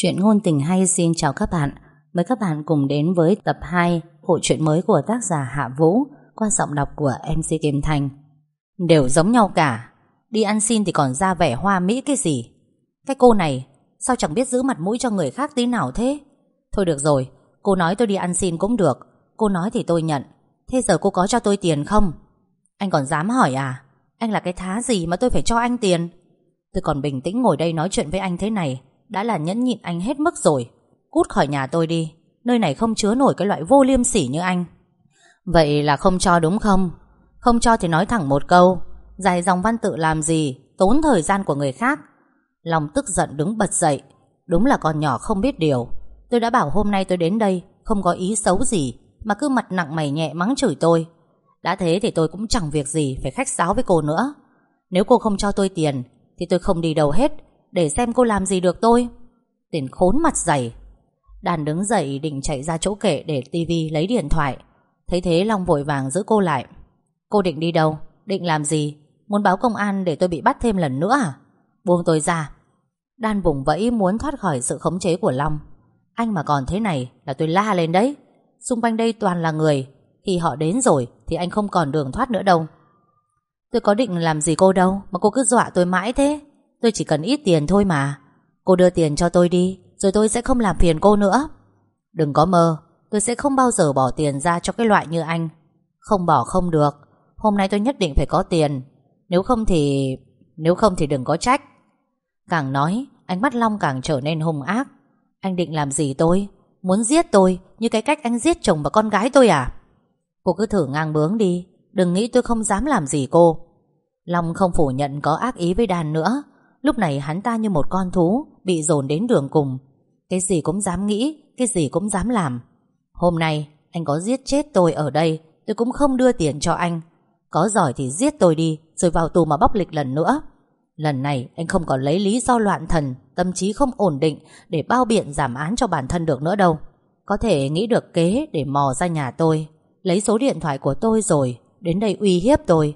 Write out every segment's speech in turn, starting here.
Chuyện ngôn tình hay xin chào các bạn. Mời các bạn cùng đến với tập 2 Hội truyện mới của tác giả Hạ Vũ, Qua giọng đọc của MC Kim Thành. Đều giống nhau cả. Đi ăn xin thì còn ra vẻ hoa mỹ cái gì? Cái cô này, Sao chẳng biết giữ mặt mũi cho người khác tí nào thế? Thôi được rồi, Cô nói tôi đi ăn xin cũng được. Cô nói thì tôi nhận. Thế giờ cô có cho tôi tiền không? Anh còn dám hỏi à? Anh là cái thá gì mà tôi phải cho anh tiền? Tôi còn bình tĩnh ngồi đây nói chuyện với anh thế này. Đã là nhẫn nhịn anh hết mức rồi. Cút khỏi nhà tôi đi. Nơi này không chứa nổi cái loại vô liêm sỉ như anh. Vậy là không cho đúng không? Không cho thì nói thẳng một câu. Dài dòng văn tự làm gì? Tốn thời gian của người khác. Lòng tức giận đứng bật dậy. Đúng là con nhỏ không biết điều. Tôi đã bảo hôm nay tôi đến đây, Không có ý xấu gì, Mà cứ mặt nặng mày nhẹ mắng chửi tôi. Đã thế thì tôi cũng chẳng việc gì Phải khách sáo với cô nữa. Nếu cô không cho tôi tiền, Thì tôi không đi đâu hết. Để xem cô làm gì được tôi. Tiền khốn mặt dày. Đàn đứng dậy định chạy ra chỗ kệ để tivi lấy điện thoại. Thấy thế Long vội vàng giữ cô lại. Cô định đi đâu? Định làm gì? Muốn báo công an để tôi bị bắt thêm lần nữa à? Buông tôi ra. Đan vùng vẫy muốn thoát khỏi sự khống chế của Long. Anh mà còn thế này là tôi la lên đấy. Xung quanh đây toàn là người. Khi họ đến rồi thì anh không còn đường thoát nữa đâu. Tôi có định làm gì cô đâu, Mà cô cứ dọa tôi mãi thế. Tôi chỉ cần ít tiền thôi mà. Cô đưa tiền cho tôi đi, Rồi tôi sẽ không làm phiền cô nữa. Đừng có mơ, Tôi sẽ không bao giờ bỏ tiền ra cho cái loại như anh. Không bỏ không được, Hôm nay tôi nhất định phải có tiền. Nếu không thì... Nếu không thì đừng có trách. Càng nói, Ánh mắt Long càng trở nên hung ác. Anh định làm gì tôi? Muốn giết tôi Như cái cách anh giết chồng và con gái tôi à? Cô cứ thử ngang bướng đi, Đừng nghĩ tôi không dám làm gì cô. Long không phủ nhận có ác ý với đàn nữa Lúc này hắn ta như một con thú, Bị dồn đến đường cùng. Cái gì cũng dám nghĩ, Cái gì cũng dám làm. Hôm nay, anh có giết chết tôi ở đây, Tôi cũng không đưa tiền cho anh. Có giỏi thì giết tôi đi, Rồi vào tù mà bóc lịch lần nữa. Lần này, anh không còn lấy lý do loạn thần, Tâm trí không ổn định Để bao biện giảm án cho bản thân được nữa đâu. Có thể nghĩ được kế để mò ra nhà tôi, Lấy số điện thoại của tôi rồi, Đến đây uy hiếp tôi.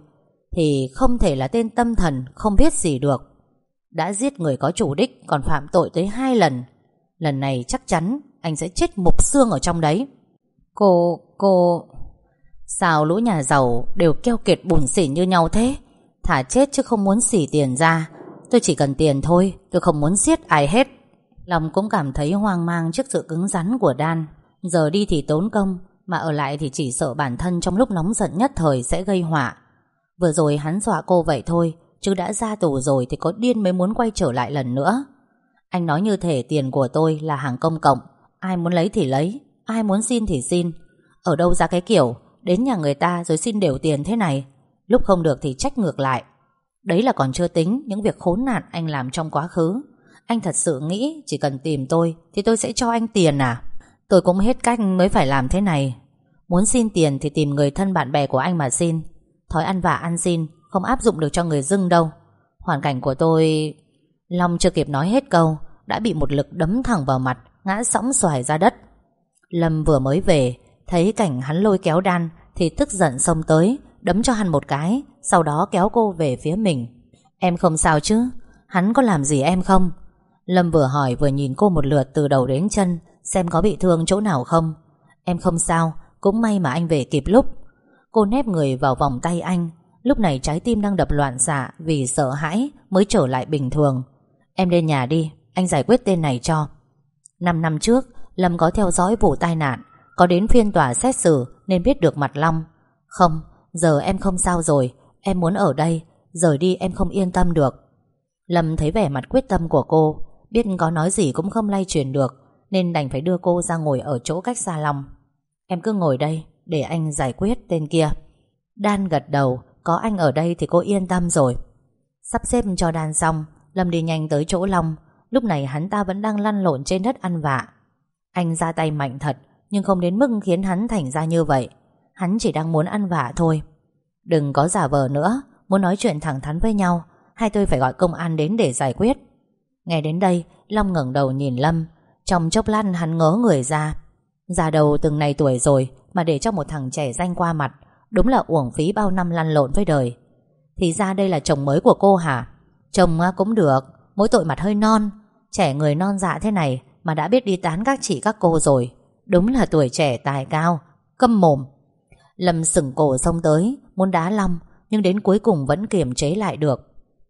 Thì không thể là tên tâm thần, Không biết gì được. Đã giết người có chủ đích Còn phạm tội tới hai lần. Lần này chắc chắn anh sẽ chết mục xương ở trong đấy. Cô, cô Sao lũ nhà giàu Đều keo kiệt bùn xỉn như nhau thế? Thả chết chứ không muốn xỉ tiền ra. Tôi chỉ cần tiền thôi Tôi không muốn giết ai hết. Lòng cũng cảm thấy hoang mang trước sự cứng rắn của Đan Giờ đi thì tốn công Mà ở lại thì chỉ sợ bản thân Trong lúc nóng giận nhất thời sẽ gây họa. Vừa rồi hắn dọa cô vậy thôi Chứ đã ra tù rồi thì có điên mới muốn quay trở lại lần nữa. Anh nói như thể tiền của tôi là hàng công cộng. Ai muốn lấy thì lấy, Ai muốn xin thì xin. Ở đâu ra cái kiểu, Đến nhà người ta rồi xin đều tiền thế này. Lúc không được thì trách ngược lại. Đấy là còn chưa tính những việc khốn nạn anh làm trong quá khứ. Anh thật sự nghĩ chỉ cần tìm tôi Thì tôi sẽ cho anh tiền à? Tôi cũng hết cách mới phải làm thế này. Muốn xin tiền thì tìm người thân bạn bè của anh mà xin. Thói ăn vạ ăn xin không áp dụng được cho người dưng đâu. Hoàn cảnh của tôi, Long chưa kịp nói hết câu, Đã bị một lực đấm thẳng vào mặt, Ngã sóng xoài ra đất. Lâm vừa mới về, Thấy cảnh hắn lôi kéo đan Thì tức giận xông tới, Đấm cho hắn một cái, Sau đó kéo cô về phía mình. Em không sao chứ? Hắn có làm gì em không? Lâm vừa hỏi vừa nhìn cô một lượt từ đầu đến chân, Xem có bị thương chỗ nào không. Em không sao, Cũng may mà anh về kịp lúc. Cô nép người vào vòng tay anh Lúc này trái tim đang đập loạn xạ Vì sợ hãi mới trở lại bình thường. Em lên nhà đi, Anh giải quyết tên này cho. Năm năm trước, Lâm có theo dõi vụ tai nạn, Có đến phiên tòa xét xử Nên biết được mặt Long. Không, Giờ em không sao rồi, Em muốn ở đây Rời đi em không yên tâm được. Lâm thấy vẻ mặt quyết tâm của cô, Biết có nói gì cũng không lay chuyển được, Nên đành phải đưa cô ra ngồi ở chỗ cách xa lòng Em cứ ngồi đây, Để anh giải quyết tên kia. Đan gật đầu có anh ở đây thì cô yên tâm rồi. Sắp xếp cho đàn xong, Lâm đi nhanh tới chỗ Long. Lúc này hắn ta vẫn đang lăn lộn trên đất ăn vạ. Anh ra tay mạnh thật, Nhưng không đến mức khiến hắn thành ra như vậy. Hắn chỉ đang muốn ăn vạ thôi. Đừng có giả vờ nữa, Muốn nói chuyện thẳng thắn với nhau Hay tôi phải gọi công an đến để giải quyết. Nghe đến đây, Long ngẩng đầu nhìn Lâm. Trong chốc lát hắn ngớ người ra. Già đầu từng này tuổi rồi, Mà để cho một thằng trẻ danh qua mặt Đúng là uổng phí bao năm lăn lộn với đời. Thì ra đây là chồng mới của cô hả? Chồng à, cũng được. Mỗi tội mặt hơi non. Trẻ người non dạ thế này Mà đã biết đi tán các chị các cô rồi. Đúng là tuổi trẻ tài cao, Câm mồm. Lâm sừng cổ xông tới, Muốn đá Long Nhưng đến cuối cùng vẫn kiềm chế lại được.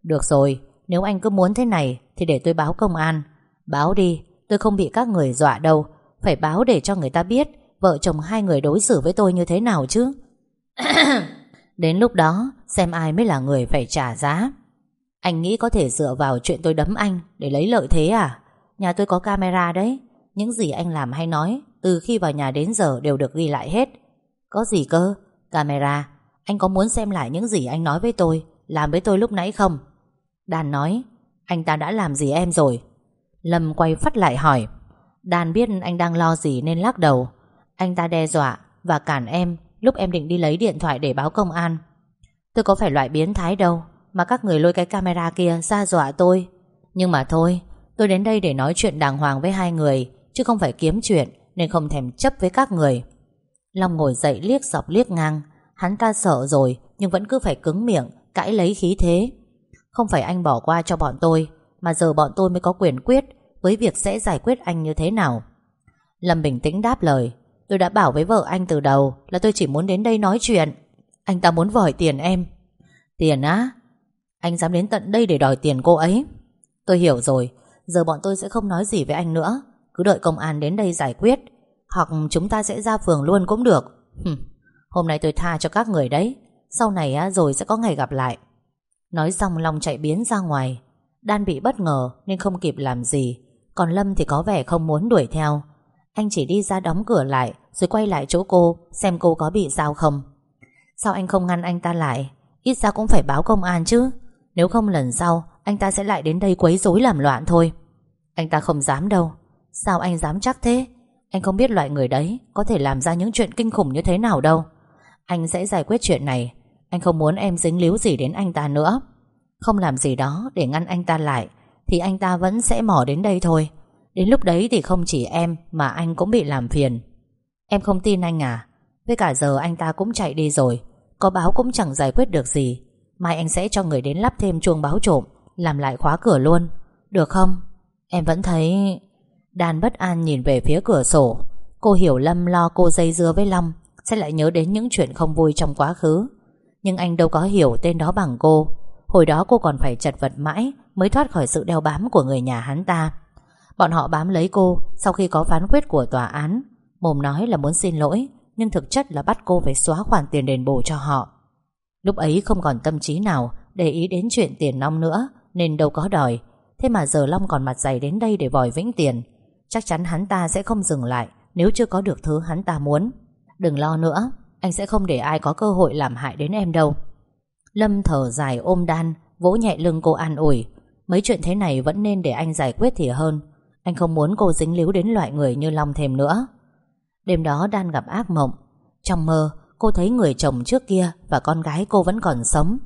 Được rồi, Nếu anh cứ muốn thế này Thì để tôi báo công an. Báo đi, Tôi không bị các người dọa đâu. Phải báo để cho người ta biết Vợ chồng hai người đối xử với tôi như thế nào chứ? Đến lúc đó, Xem ai mới là người phải trả giá. Anh nghĩ có thể dựa vào chuyện tôi đấm anh Để lấy lợi thế à? Nhà tôi có camera đấy. Những gì anh làm hay nói, Từ khi vào nhà đến giờ đều được ghi lại hết. Có gì cơ? Camera, Anh có muốn xem lại những gì anh nói với tôi, Làm với tôi lúc nãy không? Đàn nói, Anh ta đã làm gì em rồi? Lâm quay phát lại hỏi Đàn biết anh đang lo gì nên lắc đầu. Anh ta đe dọa và cản em Lúc em định đi lấy điện thoại để báo công an, Tôi có phải loại biến thái đâu Mà các người lôi cái camera kia ra dọa tôi. Nhưng mà thôi, Tôi đến đây để nói chuyện đàng hoàng với hai người, Chứ không phải kiếm chuyện Nên không thèm chấp với các người. Long ngồi dậy liếc dọc liếc ngang, Hắn ta sợ rồi Nhưng vẫn cứ phải cứng miệng, Cãi lấy khí thế. Không phải anh bỏ qua cho bọn tôi, Mà giờ bọn tôi mới có quyền quyết Với việc sẽ giải quyết anh như thế nào. Lâm bình tĩnh đáp lời Tôi đã bảo với vợ anh từ đầu Là tôi chỉ muốn đến đây nói chuyện. Anh ta muốn vòi tiền em. Tiền á? Anh dám đến tận đây để đòi tiền cô ấy? Tôi hiểu rồi. Giờ bọn tôi sẽ không nói gì với anh nữa. Cứ đợi công an đến đây giải quyết. Hoặc chúng ta sẽ ra phường luôn cũng được. Hừm, Hôm nay tôi tha cho các người đấy. Sau này á, rồi sẽ có ngày gặp lại. Nói xong Long chạy biến ra ngoài. Đan bị bất ngờ nên không kịp làm gì. Còn Lâm thì có vẻ không muốn đuổi theo. Anh chỉ đi ra đóng cửa lại, Rồi quay lại chỗ cô, Xem cô có bị sao không. Sao anh không ngăn anh ta lại? Ít ra cũng phải báo công an chứ. Nếu không lần sau, anh ta sẽ lại đến đây quấy rối làm loạn thôi. Anh ta không dám đâu. Sao anh dám chắc thế? Anh không biết loại người đấy Có thể làm ra những chuyện kinh khủng như thế nào đâu. Anh sẽ giải quyết chuyện này. Anh không muốn em dính líu gì đến anh ta nữa. Không làm gì đó để ngăn anh ta lại, Thì anh ta vẫn sẽ mò đến đây thôi. Đến lúc đấy thì không chỉ em Mà anh cũng bị làm phiền. Em không tin anh à? Với cả giờ anh ta cũng chạy đi rồi, Có báo cũng chẳng giải quyết được gì. Mai anh sẽ cho người đến lắp thêm chuông báo trộm, làm lại khóa cửa luôn. Được không? Em vẫn thấy Đan bất an nhìn về phía cửa sổ. Cô hiểu Lâm lo cô dây dưa với Long, Sẽ lại nhớ đến những chuyện không vui trong quá khứ. Nhưng anh đâu có hiểu tên đó bằng cô. Hồi đó cô còn phải chật vật mãi Mới thoát khỏi sự đeo bám của người nhà hắn ta. Bọn họ bám lấy cô Sau khi có phán quyết của tòa án. Mồm nói là muốn xin lỗi, Nhưng thực chất là bắt cô phải xóa khoản tiền đền bù cho họ. Lúc ấy không còn tâm trí nào Để ý đến chuyện tiền nong nữa, nên đâu có đòi. Thế mà giờ Long còn mặt dày đến đây để vòi vĩnh tiền. Chắc chắn hắn ta sẽ không dừng lại Nếu chưa có được thứ hắn ta muốn. Đừng lo nữa, Anh sẽ không để ai có cơ hội làm hại đến em đâu. Lâm thở dài ôm đan, Vỗ nhẹ lưng cô an ủi. Mấy chuyện thế này vẫn nên để anh giải quyết thì hơn. Anh không muốn cô dính líu đến loại người như Long thêm nữa. Đêm đó Đan gặp ác mộng. Trong mơ, cô thấy người chồng trước kia Và con gái cô vẫn còn sống.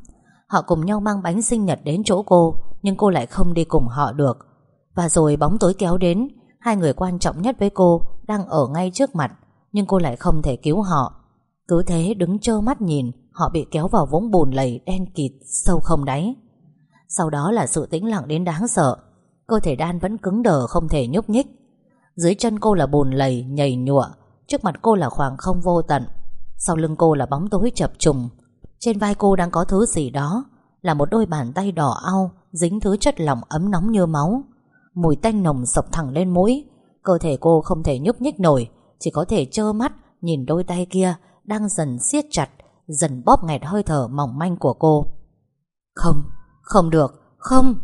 Họ cùng nhau mang bánh sinh nhật đến chỗ cô, Nhưng cô lại không đi cùng họ được. Và rồi bóng tối kéo đến, Hai người quan trọng nhất với cô Đang ở ngay trước mặt, Nhưng cô lại không thể cứu họ. Cứ thế đứng trơ mắt nhìn, Họ bị kéo vào vũng bùn lầy đen kịt Sâu không đáy. Sau đó là sự tĩnh lặng đến đáng sợ. Cơ thể đan vẫn cứng đờ không thể nhúc nhích. Dưới chân cô là bùn lầy nhầy nhụa. Trước mặt cô là khoảng không vô tận. Sau lưng cô là bóng tối chập trùng. Trên vai cô đang có thứ gì đó Là một đôi bàn tay đỏ au Dính thứ chất lỏng ấm nóng như máu. Mùi tanh nồng sộc thẳng lên mũi. Cơ thể cô không thể nhúc nhích nổi Chỉ có thể trơ mắt Nhìn đôi tay kia đang dần siết chặt Dần bóp nghẹt hơi thở mỏng manh của cô. Không, không được, không.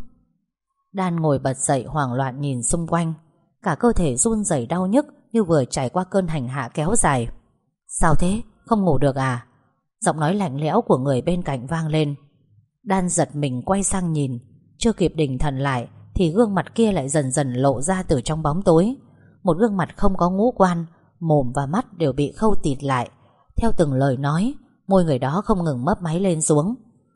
Đan ngồi bật dậy hoảng loạn nhìn xung quanh. Cả cơ thể run rẩy đau nhức Như vừa trải qua cơn hành hạ kéo dài. Sao thế, không ngủ được à? Giọng nói lạnh lẽo của người bên cạnh vang lên. Đan giật mình quay sang nhìn. Chưa kịp đình thần lại Thì gương mặt kia lại dần dần lộ ra từ trong bóng tối. Một gương mặt không có ngũ quan Mồm và mắt đều bị khâu tịt lại. Theo từng lời nói Môi người đó không ngừng mấp máy lên xuống.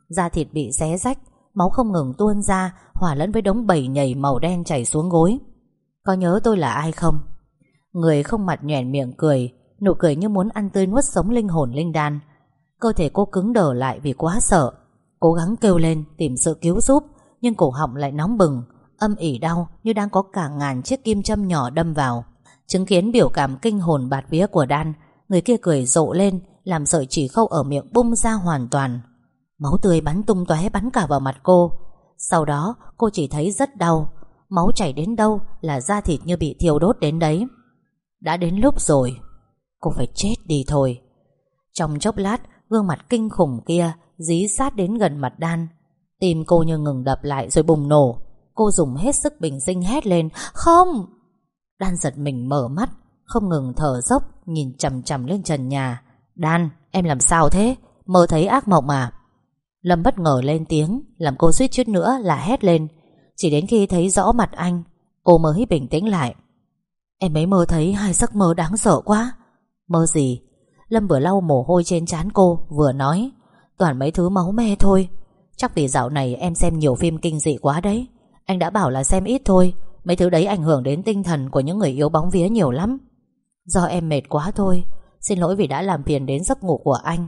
Da thịt bị xé rách Máu không ngừng tuôn ra, Hòa lẫn với đống bầy nhầy màu đen chảy xuống gối. Có nhớ tôi là ai không? Người không mặt nhoẻn miệng cười, Nụ cười như muốn ăn tươi nuốt sống linh hồn linh đan. Cơ thể cô cứng đờ lại vì quá sợ, Cố gắng kêu lên tìm sự cứu giúp, Nhưng cổ họng lại nóng bừng, Âm ỉ đau như đang có cả ngàn chiếc kim châm nhỏ đâm vào. Chứng kiến biểu cảm kinh hồn bạt vía của Đan, Người kia cười rộ lên, Làm sợi chỉ khâu ở miệng bung ra hoàn toàn. Máu tươi bắn tung tóe bắn cả vào mặt cô. Sau đó, cô chỉ thấy rất đau. Máu chảy đến đâu là da thịt như bị thiêu đốt đến đấy. Đã đến lúc rồi. Cô phải chết đi thôi. Trong chốc lát, Gương mặt kinh khủng kia Dí sát đến gần mặt Đan. Tim cô như ngừng đập lại rồi bùng nổ. Cô dùng hết sức bình sinh hét lên, Không! Đan giật mình mở mắt, Không ngừng thở dốc, Nhìn chầm chầm lên trần nhà. Đan, em làm sao thế? Mơ thấy ác mộng à? Lâm bất ngờ lên tiếng, Làm cô suýt chút nữa là hét lên. Chỉ đến khi thấy rõ mặt anh, Cô mới bình tĩnh lại. Em ấy mơ thấy hai giấc mơ đáng sợ quá. Mơ gì? Lâm vừa lau mồ hôi trên trán cô, Vừa nói, Toàn mấy thứ máu me thôi. Chắc vì dạo này em xem nhiều phim kinh dị quá đấy. Anh đã bảo là xem ít thôi. Mấy thứ đấy ảnh hưởng đến tinh thần Của những người yếu bóng vía nhiều lắm. Do em mệt quá thôi. Xin lỗi vì đã làm phiền đến giấc ngủ của anh.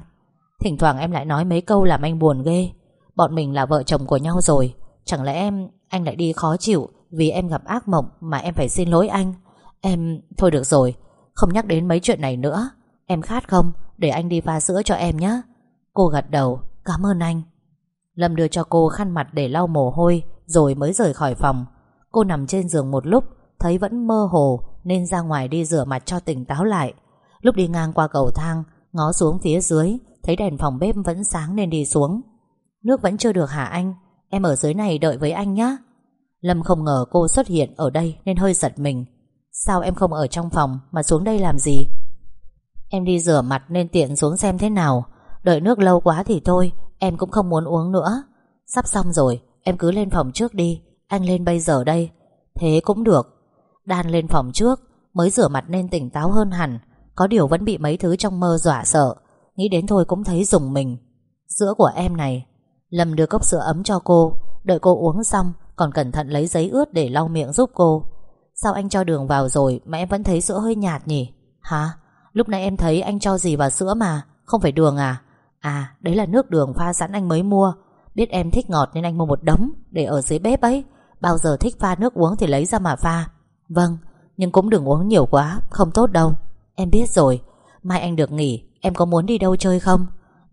Thỉnh thoảng em lại nói mấy câu làm anh buồn ghê. Bọn mình là vợ chồng của nhau rồi. Chẳng lẽ em, Anh lại đi khó chịu Vì em gặp ác mộng Mà em phải xin lỗi anh? Em, Thôi được rồi, Không nhắc đến mấy chuyện này nữa. Em khát không? Để anh đi pha sữa cho em nhé Cô gật đầu, Cảm ơn anh. Lâm đưa cho cô khăn mặt để lau mồ hôi Rồi mới rời khỏi phòng. Cô nằm trên giường một lúc, Thấy vẫn mơ hồ Nên ra ngoài đi rửa mặt cho tỉnh táo lại. Lúc đi ngang qua cầu thang, Ngó xuống phía dưới Thấy đèn phòng bếp vẫn sáng nên đi xuống. Nước vẫn chưa được hả anh? Em ở dưới này đợi với anh nhé Lâm không ngờ cô xuất hiện ở đây Nên hơi giật mình. Sao em không ở trong phòng mà xuống đây làm gì? Em đi rửa mặt nên tiện xuống xem thế nào. Đợi nước lâu quá thì thôi, Em cũng không muốn uống nữa. Sắp xong rồi, Em cứ lên phòng trước đi. Anh lên bây giờ đây. Thế cũng được. Đan lên phòng trước, Mới rửa mặt nên tỉnh táo hơn hẳn. Có điều vẫn bị mấy thứ trong mơ dọa sợ. Nghĩ đến thôi cũng thấy dùng mình. Sữa của em này. Lâm đưa cốc sữa ấm cho cô. Đợi cô uống xong, Còn cẩn thận lấy giấy ướt để lau miệng giúp cô. Sao anh cho đường vào rồi, Mà em vẫn thấy sữa hơi nhạt nhỉ? Hả? Lúc nãy em thấy anh cho gì vào sữa mà. Không phải đường à? À đấy là nước đường pha sẵn anh mới mua. Biết em thích ngọt nên anh mua một đống Để ở dưới bếp ấy. Bao giờ thích pha nước uống thì lấy ra mà pha. Vâng Nhưng cũng đừng uống nhiều quá, Không tốt đâu. Em biết rồi. Mai anh được nghỉ. Em có muốn đi đâu chơi không?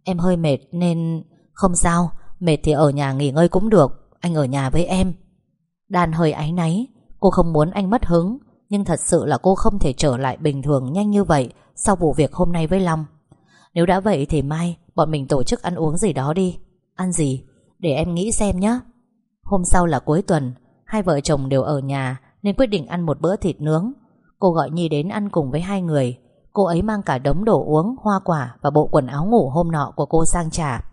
Em hơi mệt nên, Không sao, Mệt thì ở nhà nghỉ ngơi cũng được, Anh ở nhà với em. Đàn hơi áy náy, Cô không muốn anh mất hứng, Nhưng thật sự là cô không thể trở lại bình thường nhanh như vậy Sau vụ việc hôm nay với Long. Nếu đã vậy thì mai, Bọn mình tổ chức ăn uống gì đó đi. Ăn gì? Để em nghĩ xem nhé Hôm sau là cuối tuần, Hai vợ chồng đều ở nhà Nên quyết định ăn một bữa thịt nướng. Cô gọi Nhi đến ăn cùng với hai người. Cô ấy mang cả đống đồ uống, hoa quả Và bộ quần áo ngủ hôm nọ của cô sang trả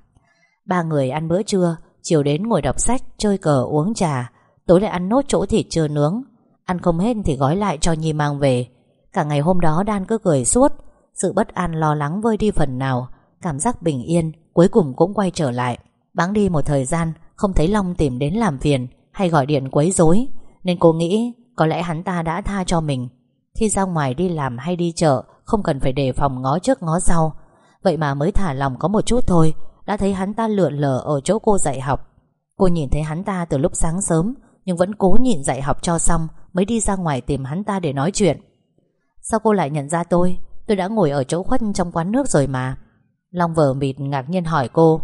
Ba người ăn bữa trưa Chiều đến ngồi đọc sách, chơi cờ, uống trà. Tối lại ăn nốt chỗ thịt chưa nướng. Ăn không hết thì gói lại cho Nhi mang về. Cả ngày hôm đó Đan cứ cười suốt. Sự bất an lo lắng vơi đi phần nào. Cảm giác bình yên Cuối cùng cũng quay trở lại. Bắn đi một thời gian Không thấy Long tìm đến làm phiền Hay gọi điện quấy rối. Nên cô nghĩ có lẽ hắn ta đã tha cho mình. Khi ra ngoài đi làm hay đi chợ, Không cần phải đề phòng ngó trước ngó sau. Vậy mà mới thả lòng có một chút thôi, Đã thấy hắn ta lượn lờ ở chỗ cô dạy học. Cô nhìn thấy hắn ta từ lúc sáng sớm, Nhưng vẫn cố nhịn dạy học cho xong, Mới đi ra ngoài tìm hắn ta để nói chuyện. Sao cô lại nhận ra tôi? Tôi đã ngồi ở chỗ khuất trong quán nước rồi mà. Long vờ mịt ngạc nhiên hỏi cô.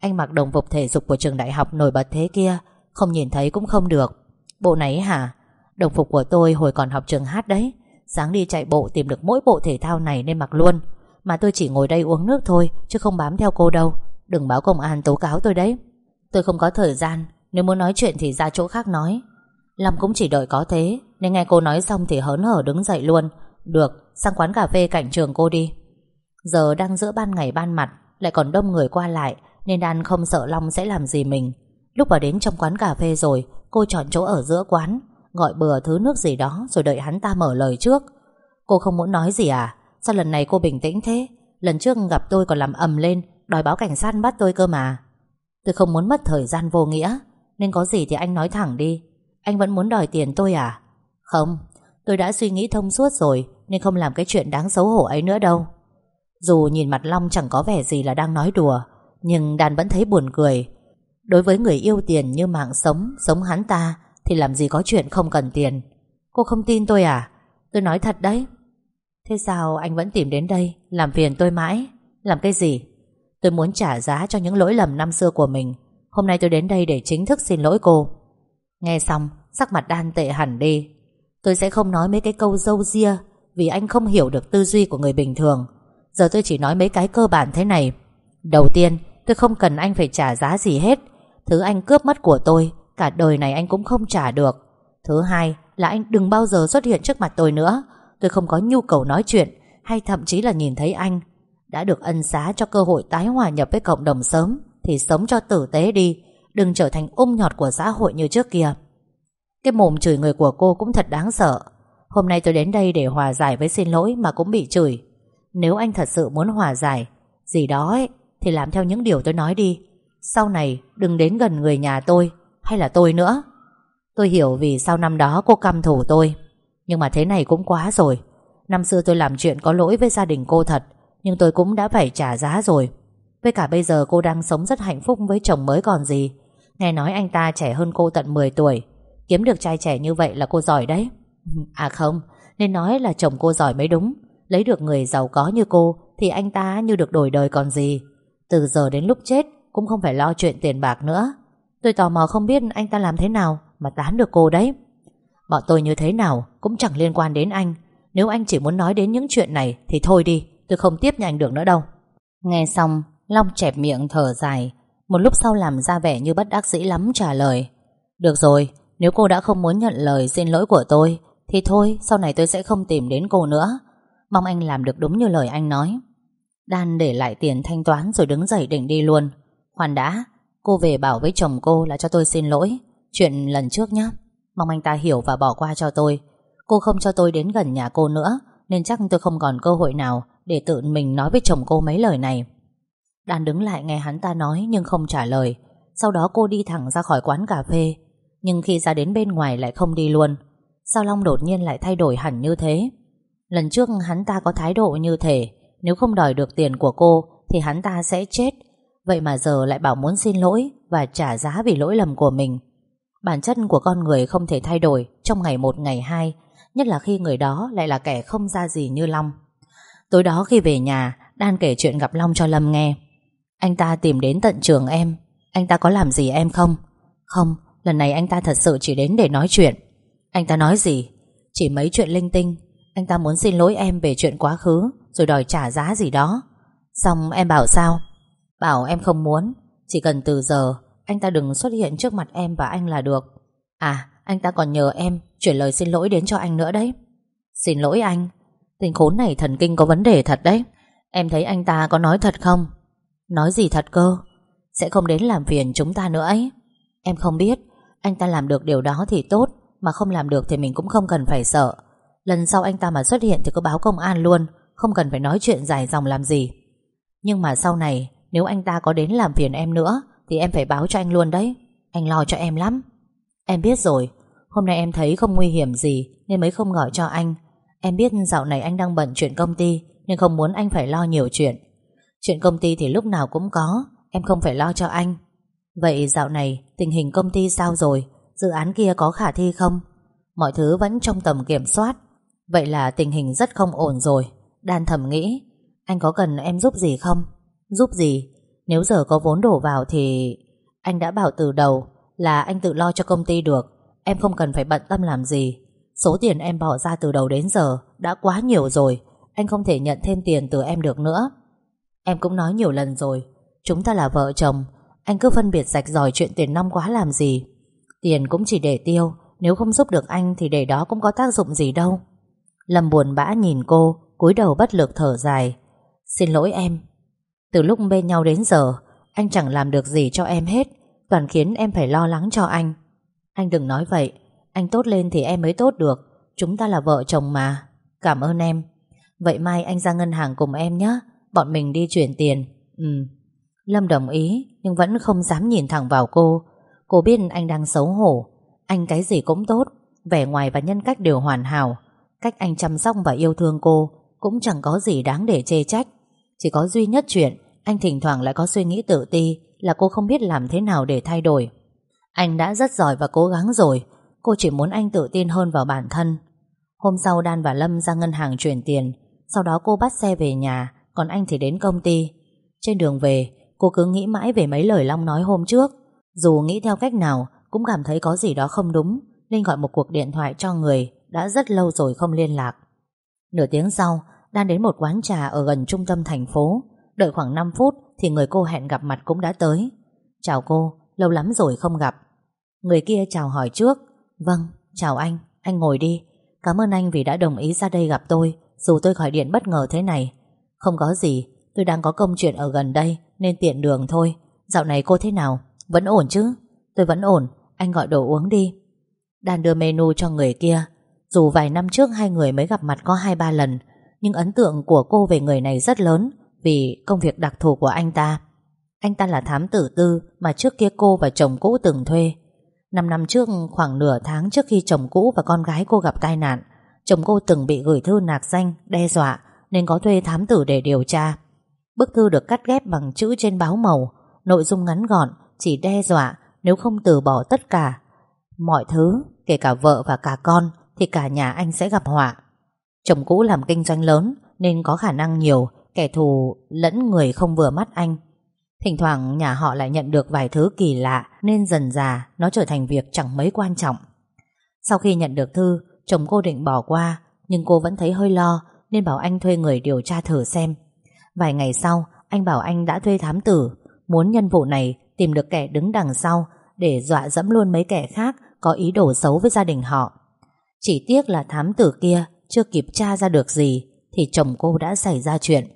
Anh mặc đồng phục thể dục của trường đại học nổi bật thế kia, Không nhìn thấy cũng không được. Bộ này hả? Đồng phục của tôi hồi còn học trường hát đấy. Sáng đi chạy bộ tìm được mỗi bộ thể thao này nên mặc luôn. Mà tôi chỉ ngồi đây uống nước thôi Chứ không bám theo cô đâu. Đừng báo công an tố cáo tôi đấy. Tôi không có thời gian Nếu muốn nói chuyện thì ra chỗ khác nói. Lâm cũng chỉ đợi có thế Nên nghe cô nói xong thì hớn hở đứng dậy luôn. Được, sang quán cà phê cạnh trường cô đi. Giờ đang giữa ban ngày ban mặt Lại còn đông người qua lại Nên Đan không sợ Long sẽ làm gì mình. Lúc vào đến trong quán cà phê rồi Cô chọn chỗ ở giữa quán. Gọi bừa thứ nước gì đó Rồi đợi hắn ta mở lời trước. Cô không muốn nói gì à? Sao lần này cô bình tĩnh thế? Lần trước gặp tôi còn làm ầm lên, Đòi báo cảnh sát bắt tôi cơ mà. Tôi không muốn mất thời gian vô nghĩa. Nên có gì thì anh nói thẳng đi. Anh vẫn muốn đòi tiền tôi à? Không, Tôi đã suy nghĩ thông suốt rồi, Nên không làm cái chuyện đáng xấu hổ ấy nữa đâu. Dù nhìn mặt Long chẳng có vẻ gì là đang nói đùa, Nhưng đàn vẫn thấy buồn cười. Đối với người yêu tiền như mạng sống Sống hắn ta thì làm gì có chuyện không cần tiền? Cô không tin tôi à? Tôi nói thật đấy. Thế sao anh vẫn tìm đến đây, Làm phiền tôi mãi? Làm cái gì? Tôi muốn trả giá cho những lỗi lầm năm xưa của mình. Hôm nay tôi đến đây để chính thức xin lỗi cô. Nghe xong, Sắc mặt đan tệ hẳn đi. Tôi sẽ không nói mấy cái câu dâu ria, Vì anh không hiểu được tư duy của người bình thường. Giờ tôi chỉ nói mấy cái cơ bản thế này. Đầu tiên, Tôi không cần anh phải trả giá gì hết. Thứ anh cướp mất của tôi Cả đời này anh cũng không trả được. Thứ hai là anh đừng bao giờ xuất hiện trước mặt tôi nữa. Tôi không có nhu cầu nói chuyện, Hay thậm chí là nhìn thấy anh. Đã được ân xá cho cơ hội tái hòa nhập với cộng đồng sớm, Thì sống cho tử tế đi, Đừng trở thành ung nhọt của xã hội như trước kia. Cái mồm chửi người của cô cũng thật đáng sợ. Hôm nay tôi đến đây để hòa giải với xin lỗi Mà cũng bị chửi. Nếu anh thật sự muốn hòa giải, Gì đó ấy, Thì làm theo những điều tôi nói đi. Sau này, đừng đến gần người nhà tôi. Hay là tôi nữa? Tôi hiểu vì sau năm đó cô căm thù tôi, Nhưng mà thế này cũng quá rồi. Năm xưa tôi làm chuyện có lỗi với gia đình cô thật, Nhưng tôi cũng đã phải trả giá rồi. Với cả bây giờ cô đang sống rất hạnh phúc với chồng mới còn gì. Nghe nói anh ta trẻ hơn cô tận 10 tuổi. Kiếm được trai trẻ như vậy là cô giỏi đấy. À không, Nên nói là chồng cô giỏi mới đúng. Lấy được người giàu có như cô Thì anh ta như được đổi đời còn gì. Từ giờ đến lúc chết Cũng không phải lo chuyện tiền bạc nữa. Tôi tò mò không biết anh ta làm thế nào Mà tán được cô đấy. Bọn tôi như thế nào cũng chẳng liên quan đến anh. Nếu anh chỉ muốn nói đến những chuyện này Thì thôi đi tôi không tiếp nhận được nữa đâu. Nghe xong Long chẹp miệng thở dài. Một lúc sau làm ra vẻ như bất đắc dĩ lắm trả lời. Được rồi Nếu cô đã không muốn nhận lời xin lỗi của tôi Thì thôi sau này tôi sẽ không tìm đến cô nữa. Mong anh làm được đúng như lời anh nói. Đan để lại tiền thanh toán Rồi đứng dậy định đi luôn. Khoan đã Cô về bảo với chồng cô là cho tôi xin lỗi. Chuyện lần trước nhé Mong anh ta hiểu và bỏ qua cho tôi. Cô không cho tôi đến gần nhà cô nữa, Nên chắc tôi không còn cơ hội nào Để tự mình nói với chồng cô mấy lời này. Đan đứng lại nghe hắn ta nói Nhưng không trả lời. Sau đó cô đi thẳng ra khỏi quán cà phê. Nhưng khi ra đến bên ngoài lại không đi luôn. Sao Long đột nhiên lại thay đổi hẳn như thế? Lần trước hắn ta có thái độ như thế. Nếu không đòi được tiền của cô Thì hắn ta sẽ chết. Vậy mà giờ lại bảo muốn xin lỗi Và trả giá vì lỗi lầm của mình. Bản chất của con người không thể thay đổi Trong ngày một ngày hai Nhất là khi người đó lại là kẻ không ra gì như Long. Tối đó khi về nhà Đan kể chuyện gặp Long cho Lâm nghe. Anh ta tìm đến tận trường em. Anh ta có làm gì em không? Không, lần này anh ta thật sự chỉ đến để nói chuyện. Anh ta nói gì? Chỉ mấy chuyện linh tinh. Anh ta muốn xin lỗi em về chuyện quá khứ Rồi đòi trả giá gì đó. Xong em bảo sao? Bảo em không muốn. Chỉ cần từ giờ, anh ta đừng xuất hiện trước mặt em và anh là được. À anh ta còn nhờ em Chuyển lời xin lỗi đến cho anh nữa đấy. Xin lỗi anh. Tình khốn này thần kinh có vấn đề thật đấy. Em thấy anh ta có nói thật không? Nói gì thật cơ? Sẽ không đến làm phiền chúng ta nữa ấy. Em không biết. Anh ta làm được điều đó thì tốt, Mà không làm được thì mình cũng không cần phải sợ. Lần sau anh ta mà xuất hiện thì cứ báo công an luôn, Không cần phải nói chuyện dài dòng làm gì. Nhưng mà sau này nếu anh ta có đến làm phiền em nữa, Thì em phải báo cho anh luôn đấy. Anh lo cho em lắm. Em biết rồi. Hôm nay em thấy không nguy hiểm gì, Nên mới không gọi cho anh. Em biết dạo này anh đang bận chuyện công ty, nên không muốn anh phải lo nhiều chuyện. Chuyện công ty thì lúc nào cũng có, Em không phải lo cho anh. Vậy dạo này, tình hình công ty sao rồi? Dự án kia có khả thi không? Mọi thứ vẫn trong tầm kiểm soát. Vậy là tình hình rất không ổn rồi. Đan thầm nghĩ, Anh có cần em giúp gì không? Giúp gì? Nếu giờ có vốn đổ vào thì Anh đã bảo từ đầu là anh tự lo cho công ty được. Em không cần phải bận tâm làm gì. Số tiền em bỏ ra từ đầu đến giờ Đã quá nhiều rồi. Anh không thể nhận thêm tiền từ em được nữa. Em cũng nói nhiều lần rồi. Chúng ta là vợ chồng. Anh cứ phân biệt rạch ròi chuyện tiền nong quá làm gì. Tiền cũng chỉ để tiêu. Nếu không giúp được anh thì để đó cũng có tác dụng gì đâu. Lâm buồn bã nhìn cô, cúi đầu bất lực thở dài. Xin lỗi em. Từ lúc bên nhau đến giờ, Anh chẳng làm được gì cho em hết, Toàn khiến em phải lo lắng cho anh. Anh đừng nói vậy, Anh tốt lên thì em mới tốt được, Chúng ta là vợ chồng mà. Cảm ơn em. Vậy mai anh ra ngân hàng cùng em nhé Bọn mình đi chuyển tiền. Ừ. Lâm đồng ý, nhưng vẫn không dám nhìn thẳng vào cô. Cô biết anh đang xấu hổ, Anh cái gì cũng tốt, Vẻ ngoài và nhân cách đều hoàn hảo. Cách anh chăm sóc và yêu thương cô Cũng chẳng có gì đáng để chê trách. Chỉ có duy nhất chuyện, Anh thỉnh thoảng lại có suy nghĩ tự ti Là cô không biết làm thế nào để thay đổi. Anh đã rất giỏi và cố gắng rồi, Cô chỉ muốn anh tự tin hơn vào bản thân. Hôm sau Đan và Lâm ra ngân hàng chuyển tiền, Sau đó cô bắt xe về nhà, Còn anh thì đến công ty. Trên đường về, cô cứ nghĩ mãi về mấy lời Long nói hôm trước. Dù nghĩ theo cách nào, Cũng cảm thấy có gì đó không đúng, Nên gọi một cuộc điện thoại cho người Đã rất lâu rồi không liên lạc. Nửa tiếng sau Đan đến một quán trà ở gần trung tâm thành phố. Đợi khoảng 5 phút Thì người cô hẹn gặp mặt cũng đã tới. Chào cô, lâu lắm rồi không gặp. Người kia chào hỏi trước. Vâng, chào anh, anh ngồi đi. Cảm ơn anh vì đã đồng ý ra đây gặp tôi Dù tôi gọi điện bất ngờ thế này. Không có gì, tôi đang có công chuyện ở gần đây Nên tiện đường thôi. Dạo này cô thế nào, vẫn ổn chứ? Tôi vẫn ổn, anh gọi đồ uống đi. Đan đưa menu cho người kia. Dù vài năm trước hai người mới gặp mặt có hai ba lần nhưng ấn tượng của cô về người này rất lớn Vì công việc đặc thù của anh ta. Anh ta là thám tử tư Mà trước kia cô và chồng cũ từng thuê. Năm năm trước, khoảng nửa tháng trước khi chồng cũ và con gái cô gặp tai nạn, Chồng cô từng bị gửi thư nạc danh, Đe dọa Nên có thuê thám tử để điều tra. Bức thư được cắt ghép bằng chữ trên báo màu, Nội dung ngắn gọn, Chỉ đe dọa nếu không từ bỏ tất cả Mọi thứ, Kể cả vợ và cả con Thì cả nhà anh sẽ gặp họa. Chồng cũ làm kinh doanh lớn Nên có khả năng nhiều, Kẻ thù lẫn người không vừa mắt anh. Thỉnh thoảng nhà họ lại nhận được vài thứ kỳ lạ Nên dần già Nó trở thành việc chẳng mấy quan trọng. Sau khi nhận được thư, Chồng cô định bỏ qua, Nhưng cô vẫn thấy hơi lo Nên bảo anh thuê người điều tra thử xem. Vài ngày sau, Anh bảo anh đã thuê thám tử, Muốn nhân vụ này tìm được kẻ đứng đằng sau để dọa dẫm luôn mấy kẻ khác có ý đồ xấu với gia đình họ. Chỉ tiếc là thám tử kia chưa kịp tra ra được gì thì chồng cô đã xảy ra chuyện.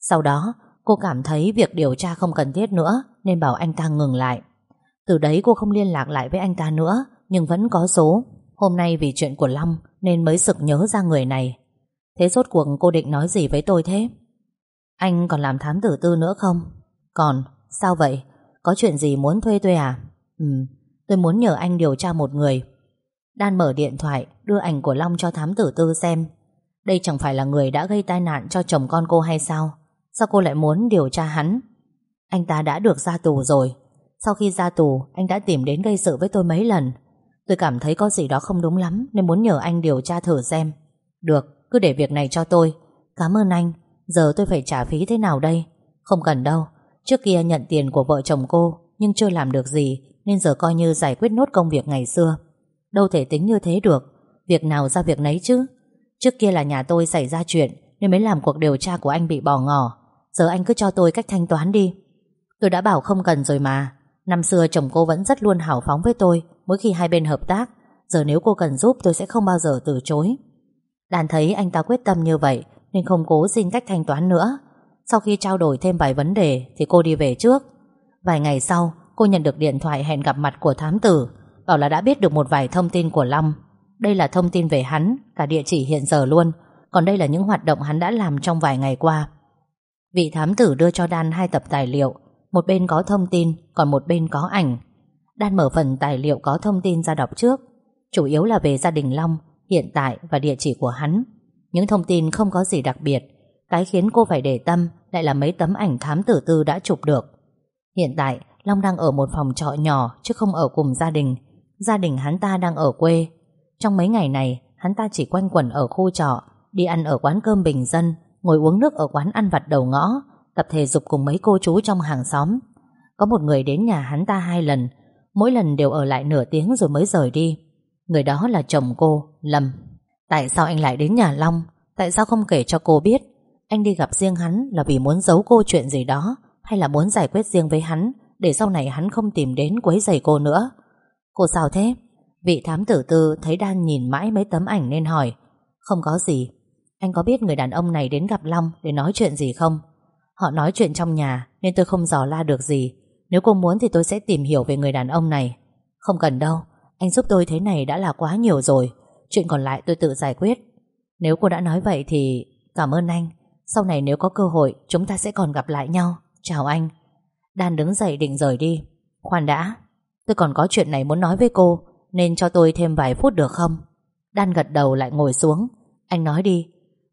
Sau đó, cô cảm thấy việc điều tra không cần thiết nữa nên bảo anh ta ngừng lại. Từ đấy cô không liên lạc lại với anh ta nữa nhưng vẫn có số. Hôm nay vì chuyện của Long nên mới sực nhớ ra người này. Thế rốt cuộc cô định nói gì với tôi thế? Anh còn làm thám tử tư nữa không? Còn, sao vậy? Có chuyện gì muốn thuê tôi à? Ừ, tôi muốn nhờ anh điều tra một người. Đan mở điện thoại, đưa ảnh của Long cho thám tử tư xem. Đây chẳng phải là người đã gây tai nạn cho chồng con cô hay sao? Sao cô lại muốn điều tra hắn? Anh ta đã được ra tù rồi. Sau khi ra tù, anh đã tìm đến gây sự với tôi mấy lần. Tôi cảm thấy có gì đó không đúng lắm nên muốn nhờ anh điều tra thử xem. Được, cứ để việc này cho tôi. Cảm ơn anh. Giờ tôi phải trả phí thế nào đây? Không cần đâu. Trước kia nhận tiền của vợ chồng cô nhưng chưa làm được gì nên giờ coi như giải quyết nốt công việc ngày xưa. Đâu thể tính như thế được. Việc nào ra việc nấy chứ. Trước kia là nhà tôi xảy ra chuyện nên mới làm cuộc điều tra của anh bị bỏ ngỏ. Giờ anh cứ cho tôi cách thanh toán đi. Tôi đã bảo không cần rồi mà. Năm xưa chồng cô vẫn rất luôn hào phóng với tôi mỗi khi hai bên hợp tác. Giờ nếu cô cần giúp tôi sẽ không bao giờ từ chối. Đàn thấy anh ta quyết tâm như vậy nên không cố xin cách thanh toán nữa. Sau khi trao đổi thêm vài vấn đề thì cô đi về trước. Vài ngày sau, cô nhận được điện thoại hẹn gặp mặt của thám tử, bảo là đã biết được một vài thông tin của Long. Đây là thông tin về hắn, cả địa chỉ hiện giờ luôn, còn đây là những hoạt động hắn đã làm trong vài ngày qua. Vị thám tử đưa cho Đan hai tập tài liệu, một bên có thông tin, còn một bên có ảnh. Đan mở phần tài liệu có thông tin ra đọc trước, chủ yếu là về gia đình Long, hiện tại và địa chỉ của hắn. Những thông tin không có gì đặc biệt, cái khiến cô phải để tâm lại là mấy tấm ảnh thám tử tư đã chụp được. Hiện tại, Long đang ở một phòng trọ nhỏ chứ không ở cùng gia đình. Gia đình hắn ta đang ở quê. Trong mấy ngày này, hắn ta chỉ quanh quẩn ở khu trọ, đi ăn ở quán cơm bình dân, ngồi uống nước ở quán ăn vặt đầu ngõ, tập thể dục cùng mấy cô chú trong hàng xóm. Có một người đến nhà hắn ta hai lần, mỗi lần đều ở lại nửa tiếng rồi mới rời đi. Người đó là chồng cô, Lâm. Tại sao anh lại đến nhà Long? Tại sao không kể cho cô biết? Anh đi gặp riêng hắn là vì muốn giấu cô chuyện gì đó hay là muốn giải quyết riêng với hắn để sau này hắn không tìm đến quấy rầy cô nữa. Cô sao thế? Vị thám tử tư thấy Đan nhìn mãi mấy tấm ảnh nên hỏi. Không có gì. Anh có biết người đàn ông này đến gặp Long để nói chuyện gì không? Họ nói chuyện trong nhà nên tôi không dò la được gì. Nếu cô muốn thì tôi sẽ tìm hiểu về người đàn ông này. Không cần đâu. Anh giúp tôi thế này đã là quá nhiều rồi. Chuyện còn lại tôi tự giải quyết. Nếu cô đã nói vậy thì cảm ơn anh. Sau này nếu có cơ hội, Chúng ta sẽ còn gặp lại nhau Chào anh Đan đứng dậy định rời đi Khoan đã Tôi còn có chuyện này muốn nói với cô nên cho tôi thêm vài phút được không? Đan gật đầu lại ngồi xuống. Anh nói đi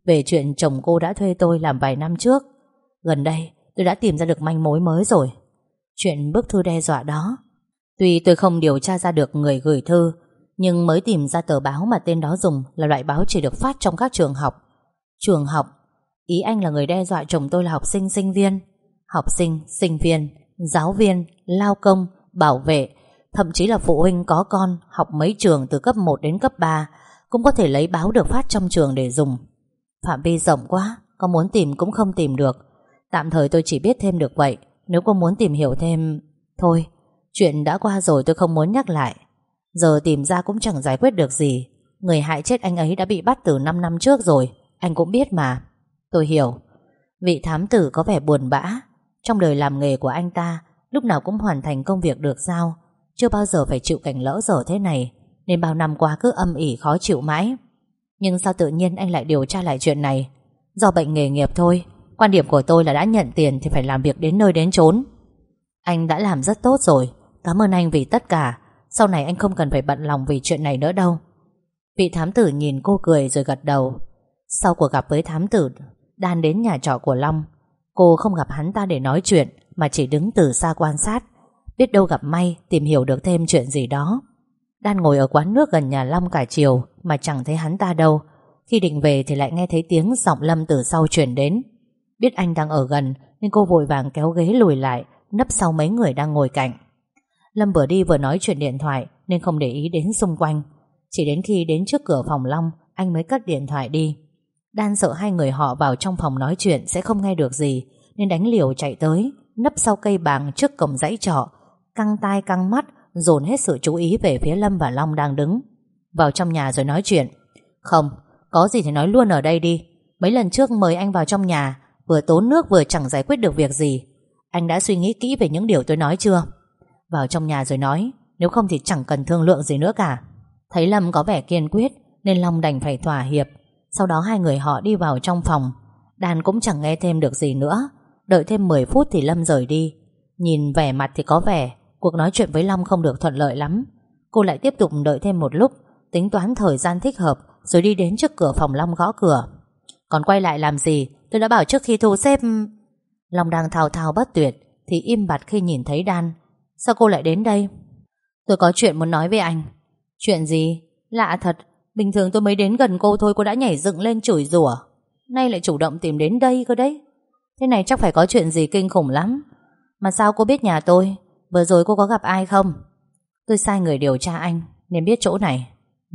Về chuyện chồng cô đã thuê tôi làm vài năm trước. Gần đây tôi đã tìm ra được manh mối mới rồi. Chuyện bức thư đe dọa đó. Tuy tôi không điều tra ra được người gửi thư Nhưng mới tìm ra tờ báo mà tên đó dùng Là loại báo chỉ được phát trong các trường học. Trường học Ý anh là người đe dọa chồng tôi là học sinh sinh viên. Học sinh, sinh viên Giáo viên, lao công, bảo vệ Thậm chí là phụ huynh có con Học mấy trường từ cấp 1 đến cấp 3 Cũng có thể lấy báo được phát trong trường để dùng. Phạm vi rộng quá Có muốn tìm cũng không tìm được. Tạm thời tôi chỉ biết thêm được vậy Nếu cô muốn tìm hiểu thêm Thôi, chuyện đã qua rồi tôi không muốn nhắc lại. Giờ tìm ra cũng chẳng giải quyết được gì Người hại chết anh ấy đã bị bắt từ 5 năm trước rồi Anh cũng biết mà. Tôi hiểu Vị thám tử có vẻ buồn bã Trong đời làm nghề của anh ta Lúc nào cũng hoàn thành công việc được giao chưa bao giờ phải chịu cảnh lỡ dở thế này, Nên bao năm qua cứ âm ỉ khó chịu mãi. Nhưng sao tự nhiên anh lại điều tra lại chuyện này? Do bệnh nghề nghiệp thôi, Quan điểm của tôi là đã nhận tiền Thì phải làm việc đến nơi đến chốn. Anh đã làm rất tốt rồi, Cảm ơn anh vì tất cả, Sau này anh không cần phải bận lòng vì chuyện này nữa đâu. Vị thám tử nhìn cô cười rồi gật đầu. Sau cuộc gặp với thám tử Đan đến nhà trọ của Long, Cô không gặp hắn ta để nói chuyện, Mà chỉ đứng từ xa quan sát. Biết đâu gặp may, tìm hiểu được thêm chuyện gì đó. Đan ngồi ở quán nước gần nhà Long cả chiều, Mà chẳng thấy hắn ta đâu. Khi định về thì lại nghe thấy tiếng giọng Lâm từ sau chuyển đến. Biết anh đang ở gần, Nên cô vội vàng kéo ghế lùi lại, Nấp sau mấy người đang ngồi cạnh. Lâm vừa đi vừa nói chuyện điện thoại, Nên không để ý đến xung quanh. Chỉ đến khi đến trước cửa phòng Long, Anh mới cất điện thoại đi. Đan sợ hai người họ vào trong phòng nói chuyện Sẽ không nghe được gì, Nên đánh liều chạy tới, Nấp sau cây bàng trước cổng dãy trọ Căng tai căng mắt Dồn hết sự chú ý về phía Lâm và Long đang đứng. Vào trong nhà rồi nói chuyện. Không, có gì thì nói luôn ở đây đi. Mấy lần trước mời anh vào trong nhà Vừa tốn nước vừa chẳng giải quyết được việc gì. Anh đã suy nghĩ kỹ về những điều tôi nói chưa? Vào trong nhà rồi nói Nếu không thì chẳng cần thương lượng gì nữa cả. Thấy Lâm có vẻ kiên quyết Nên Long đành phải thỏa hiệp. Sau đó hai người họ đi vào trong phòng. Đàn cũng chẳng nghe thêm được gì nữa. Đợi thêm 10 phút thì Lâm rời đi. Nhìn vẻ mặt thì có vẻ Cuộc nói chuyện với Long không được thuận lợi lắm. Cô lại tiếp tục đợi thêm một lúc, Tính toán thời gian thích hợp, Rồi đi đến trước cửa phòng Long gõ cửa. Còn quay lại làm gì? Tôi đã bảo trước khi thu xếp Long đang thao thao bất tuyệt, Thì im bặt khi nhìn thấy Đan Sao cô lại đến đây? Tôi có chuyện muốn nói với anh. Chuyện gì? Lạ thật, Bình thường tôi mới đến gần cô thôi, cô đã nhảy dựng lên chửi rủa. Nay lại chủ động tìm đến đây cơ đấy. Thế này chắc phải có chuyện gì kinh khủng lắm. Mà sao cô biết nhà tôi? Vừa rồi cô có gặp ai không? Tôi sai người điều tra anh, Nên biết chỗ này.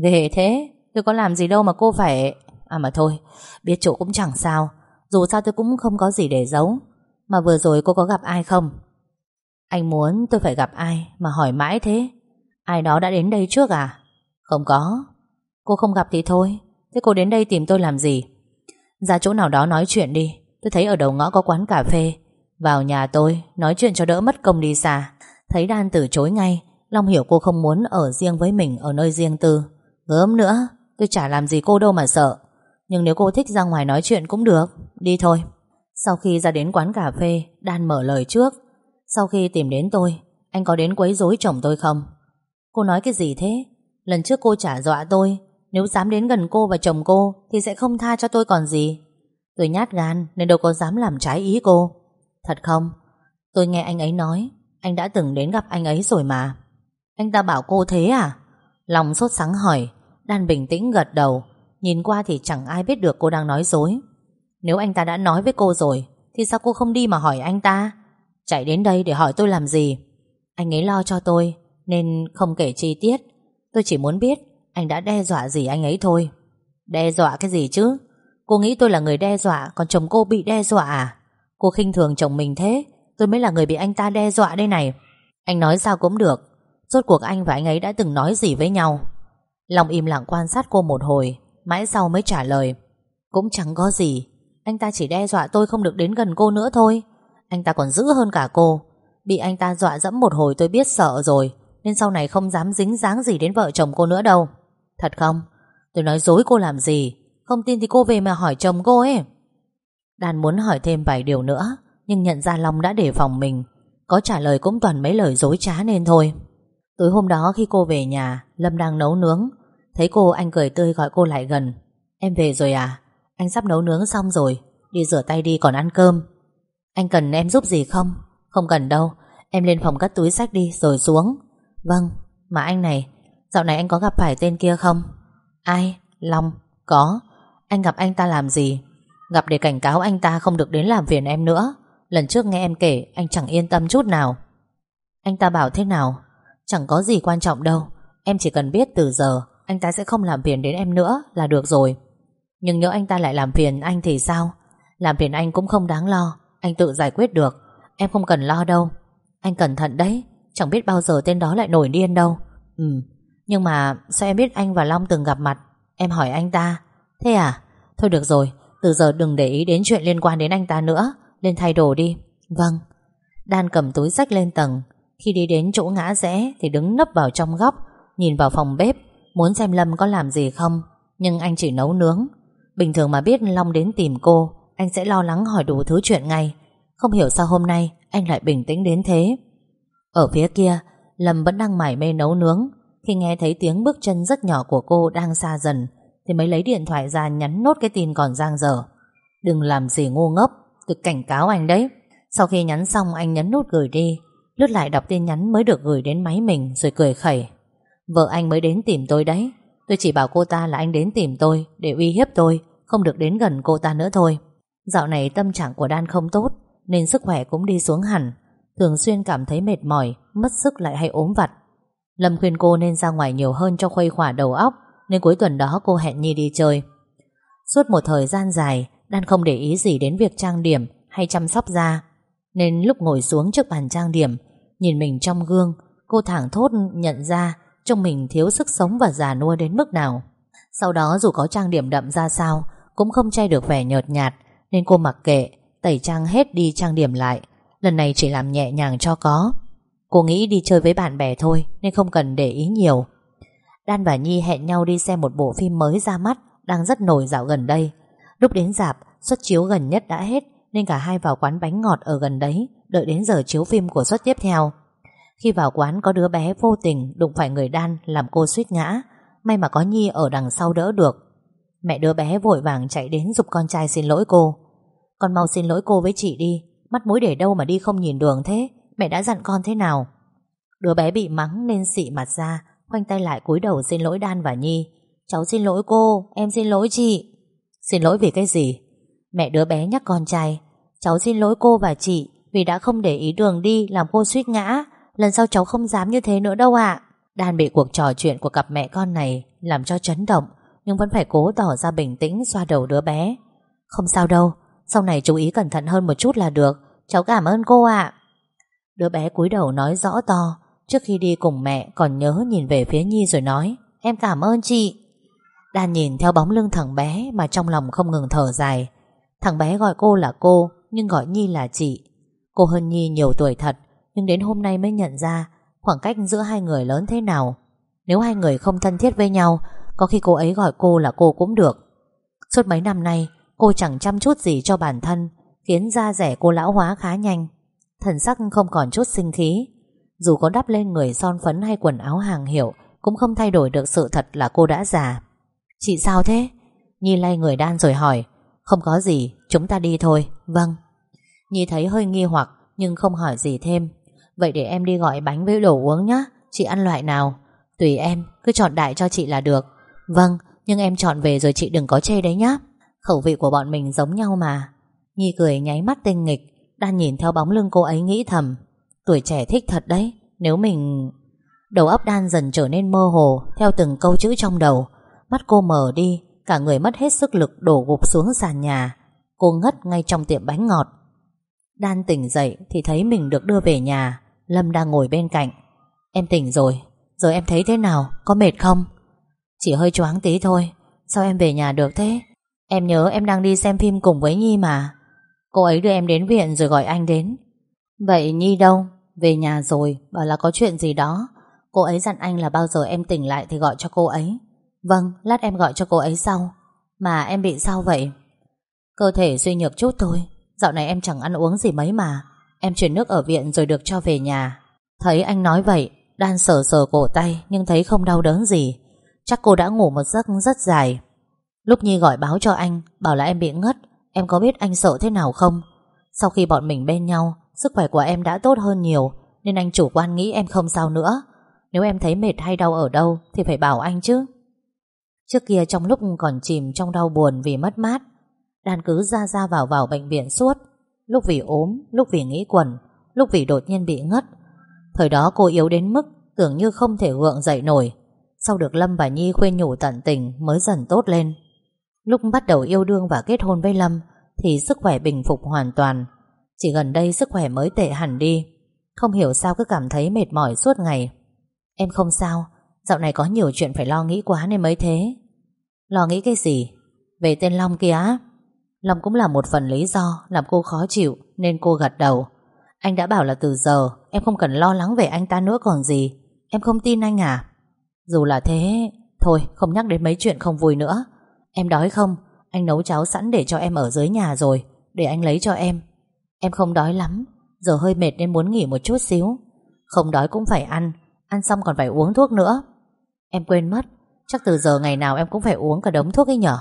Ghê thế, Tôi có làm gì đâu mà cô phải À mà thôi, Biết chỗ cũng chẳng sao. Dù sao tôi cũng không có gì để giấu. Mà vừa rồi cô có gặp ai không? Anh muốn tôi phải gặp ai Mà hỏi mãi thế? Ai đó đã đến đây trước à? Không có. Cô không gặp thì thôi. Thế cô đến đây tìm tôi làm gì? Ra chỗ nào đó nói chuyện đi. Tôi thấy ở đầu ngõ có quán cà phê. Vào nhà tôi, Nói chuyện cho đỡ mất công đi xa. Thấy Đan từ chối ngay, Long hiểu cô không muốn ở riêng với mình Ở nơi riêng tư. Gớm nữa, Tôi chả làm gì cô đâu mà sợ. Nhưng nếu cô thích ra ngoài nói chuyện cũng được, Đi thôi. Sau khi ra đến quán cà phê, Đan mở lời trước. Sau khi tìm đến tôi, Anh có đến quấy rối chồng tôi không? Cô nói cái gì thế? Lần trước cô trả dọa tôi, Nếu dám đến gần cô và chồng cô Thì sẽ không tha cho tôi còn gì. Tôi nhát gan nên đâu có dám làm trái ý cô. Thật không? Tôi nghe anh ấy nói anh đã từng đến gặp anh ấy rồi mà. Anh ta bảo cô thế à? Lòng sốt sắng hỏi, Đan bình tĩnh gật đầu, Nhìn qua thì chẳng ai biết được cô đang nói dối. Nếu anh ta đã nói với cô rồi, Thì sao cô không đi mà hỏi anh ta? Chạy đến đây để hỏi tôi làm gì? Anh ấy lo cho tôi, Nên không kể chi tiết. Tôi chỉ muốn biết, Anh đã đe dọa gì anh ấy thôi. Đe dọa cái gì chứ? Cô nghĩ tôi là người đe dọa, Còn chồng cô bị đe dọa à? Cô khinh thường chồng mình thế. Tôi mới là người bị anh ta đe dọa đây này. Anh nói sao cũng được. Rốt cuộc anh và anh ấy đã từng nói gì với nhau? Long im lặng quan sát cô một hồi, Mãi sau mới trả lời. Cũng chẳng có gì. Anh ta chỉ đe dọa tôi không được đến gần cô nữa thôi. Anh ta còn dữ hơn cả cô. Bị anh ta dọa dẫm một hồi tôi biết sợ rồi, Nên sau này không dám dính dáng gì đến vợ chồng cô nữa đâu. Thật không? Tôi nói dối cô làm gì? Không tin thì cô về mà hỏi chồng cô ấy. Đàn muốn hỏi thêm vài điều nữa nhưng nhận ra Long đã đề phòng mình. Có trả lời cũng toàn mấy lời dối trá nên thôi. Tối hôm đó khi cô về nhà, Lâm đang nấu nướng. Thấy cô, anh cười tươi gọi cô lại gần. Em về rồi à? Anh sắp nấu nướng xong rồi. Đi rửa tay đi, còn ăn cơm. Anh cần em giúp gì không? Không cần đâu. Em lên phòng cất túi sách đi, rồi xuống. Vâng. Mà anh này, Dạo này anh có gặp phải tên kia không? Ai? Long? Có. Anh gặp anh ta làm gì? Gặp để cảnh cáo anh ta không được đến làm phiền em nữa. Lần trước nghe em kể, Anh chẳng yên tâm chút nào. Anh ta bảo thế nào? Chẳng có gì quan trọng đâu. Em chỉ cần biết từ giờ, Anh ta sẽ không làm phiền đến em nữa là được rồi. Nhưng nếu anh ta lại làm phiền anh thì sao? Làm phiền anh cũng không đáng lo. Anh tự giải quyết được. Em không cần lo đâu. Anh cẩn thận đấy. Chẳng biết bao giờ tên đó lại nổi điên đâu. Ừ. Nhưng mà sao em biết anh và Long từng gặp mặt? Em hỏi anh ta. Thế à? Thôi được rồi. Từ giờ đừng để ý đến chuyện liên quan đến anh ta nữa. Lên thay đồ đi. Vâng. Đan cầm túi sách lên tầng. Khi đi đến chỗ ngã rẽ Thì đứng nấp vào trong góc, Nhìn vào phòng bếp, Muốn xem Lâm có làm gì không, Nhưng anh chỉ nấu nướng. Bình thường mà biết Long đến tìm cô, Anh sẽ lo lắng hỏi đủ thứ chuyện ngay. Không hiểu sao hôm nay Anh lại bình tĩnh đến thế. Ở phía kia, Lâm vẫn đang mải mê nấu nướng. Khi nghe thấy tiếng bước chân rất nhỏ của cô đang xa dần, Thì mới lấy điện thoại ra nhắn nốt cái tin còn giang dở. Đừng làm gì ngu ngốc Tôi cảnh cáo anh đấy. Sau khi nhắn xong, anh nhấn nút gửi đi. Lướt lại đọc tin nhắn mới được gửi đến máy mình, Rồi cười khẩy. Vợ anh mới đến tìm tôi đấy. Tôi chỉ bảo cô ta là anh đến tìm tôi, Để uy hiếp tôi, Không được đến gần cô ta nữa thôi. Dạo này tâm trạng của Đan không tốt, Nên sức khỏe cũng đi xuống hẳn. Thường xuyên cảm thấy mệt mỏi, Mất sức lại hay ốm vặt. Lâm khuyên cô nên ra ngoài nhiều hơn cho khuây khỏa đầu óc, Nên cuối tuần đó cô hẹn Nhi đi chơi. Suốt một thời gian dài Đan không để ý gì đến việc trang điểm Hay chăm sóc da, Nên lúc ngồi xuống trước bàn trang điểm, Nhìn mình trong gương, Cô thẳng thốt nhận ra Trông mình thiếu sức sống và già nua đến mức nào. Sau đó dù có trang điểm đậm ra sao, Cũng không che được vẻ nhợt nhạt, Nên cô mặc kệ, Tẩy trang hết đi trang điểm lại. Lần này chỉ làm nhẹ nhàng cho có. Cô nghĩ đi chơi với bạn bè thôi, Nên không cần để ý nhiều. Đan và Nhi hẹn nhau đi xem một bộ phim mới ra mắt Đang rất nổi dạo gần đây. Lúc đến dạp, Suất chiếu gần nhất đã hết, Nên cả hai vào quán bánh ngọt ở gần đấy, Đợi đến giờ chiếu phim của suất tiếp theo. Khi vào quán có đứa bé vô tình Đụng phải người đan làm cô suýt ngã, May mà có Nhi ở đằng sau đỡ được. Mẹ đứa bé vội vàng chạy đến Giúp con trai xin lỗi cô. Con mau xin lỗi cô với chị đi, Mắt mũi để đâu mà đi không nhìn đường thế, Mẹ đã dặn con thế nào? Đứa bé bị mắng nên xị mặt ra, Khoanh tay lại cúi đầu xin lỗi Đan và Nhi. Cháu xin lỗi cô, Em xin lỗi chị. Xin lỗi vì cái gì? Mẹ đứa bé nhắc con trai. Cháu xin lỗi cô và chị Vì đã không để ý đường đi làm cô suýt ngã. Lần sau cháu không dám như thế nữa đâu ạ. Đan bị cuộc trò chuyện của cặp mẹ con này Làm cho chấn động, Nhưng vẫn phải cố tỏ ra bình tĩnh xoa đầu đứa bé. Không sao đâu, Sau này chú ý cẩn thận hơn một chút là được. Cháu cảm ơn cô ạ. Đứa bé cúi đầu nói rõ to, Trước khi đi cùng mẹ còn nhớ nhìn về phía Nhi rồi nói, Em cảm ơn chị. Đan nhìn theo bóng lưng thằng bé Mà trong lòng không ngừng thở dài. Thằng bé gọi cô là cô, Nhưng gọi Nhi là chị. Cô hơn Nhi nhiều tuổi thật, Nhưng đến hôm nay mới nhận ra Khoảng cách giữa hai người lớn thế nào. Nếu hai người không thân thiết với nhau, Có khi cô ấy gọi cô là cô cũng được. Suốt mấy năm nay, Cô chẳng chăm chút gì cho bản thân, Khiến da rẻ cô lão hóa khá nhanh. Thần sắc không còn chút sinh khí. Dù có đắp lên người son phấn hay quần áo hàng hiệu, Cũng không thay đổi được sự thật là cô đã già. Chị sao thế? Nhi lay người đan rồi hỏi Không có gì, chúng ta đi thôi. Vâng. Nhi thấy hơi nghi hoặc nhưng không hỏi gì thêm. Vậy để em đi gọi bánh với đồ uống nhé Chị ăn loại nào? Tùy em, cứ chọn đại cho chị là được. Vâng, nhưng em chọn về rồi chị đừng có chê đấy nhá. Khẩu vị của bọn mình giống nhau mà. Nhi cười nháy mắt tinh nghịch Đan nhìn theo bóng lưng cô ấy nghĩ thầm. Tuổi trẻ thích thật đấy Nếu mình... Đầu óc Đan dần trở nên mơ hồ Theo từng câu chữ trong đầu. Mắt cô mở đi Cả người mất hết sức lực đổ gục xuống sàn nhà. Cô ngất ngay trong tiệm bánh ngọt. Đan tỉnh dậy Thì thấy mình được đưa về nhà. Lâm đang ngồi bên cạnh. Em tỉnh rồi. Giờ em thấy thế nào? Có mệt không? Chỉ hơi choáng tí thôi. Sao em về nhà được thế? Em nhớ em đang đi xem phim cùng với Nhi mà. Cô ấy đưa em đến viện rồi gọi anh đến. Vậy Nhi đâu? Về nhà rồi, bảo là có chuyện gì đó. Cô ấy dặn anh là bao giờ em tỉnh lại thì gọi cho cô ấy. Vâng, lát em gọi cho cô ấy sau. Mà em bị sao vậy? Cơ thể suy nhược chút thôi. Dạo này em chẳng ăn uống gì mấy mà. Em chuyển nước ở viện rồi được cho về nhà. Thấy anh nói vậy Đan sờ sờ cổ tay Nhưng thấy không đau đớn gì. Chắc cô đã ngủ một giấc rất dài. Lúc Nhi gọi báo cho anh Bảo là em bị ngất. Em có biết anh sợ thế nào không? Sau khi bọn mình bên nhau Sức khỏe của em đã tốt hơn nhiều Nên anh chủ quan nghĩ em không sao nữa. Nếu em thấy mệt hay đau ở đâu Thì phải bảo anh chứ. Trước kia trong lúc còn chìm trong đau buồn vì mất mát, Đan cứ ra ra vào vào bệnh viện suốt. Lúc vì ốm, Lúc vì nghĩ quẩn, Lúc vì đột nhiên bị ngất. Thời đó cô yếu đến mức Tưởng như không thể gượng dậy nổi. Sau được Lâm và Nhi khuyên nhủ tận tình Mới dần tốt lên. Lúc bắt đầu yêu đương và kết hôn với Lâm Thì sức khỏe bình phục hoàn toàn. Chỉ gần đây sức khỏe mới tệ hẳn đi. Không hiểu sao cứ cảm thấy mệt mỏi suốt ngày. Em không sao, Dạo này có nhiều chuyện phải lo nghĩ quá nên mới thế. Lo nghĩ cái gì? Về tên Long kia á? Long cũng là một phần lý do Làm cô khó chịu Nên cô gật đầu. Anh đã bảo là từ giờ Em không cần lo lắng về anh ta nữa còn gì. Em không tin anh à? Dù là thế, Thôi, không nhắc đến mấy chuyện không vui nữa. Em đói không? Anh nấu cháo sẵn để cho em ở dưới nhà rồi, Để anh lấy cho em. Em không đói lắm, Giờ hơi mệt nên muốn nghỉ một chút xíu. Không đói cũng phải ăn Ăn xong còn phải uống thuốc nữa. Em quên mất Chắc từ giờ ngày nào em cũng phải uống cả đống thuốc ấy nhở?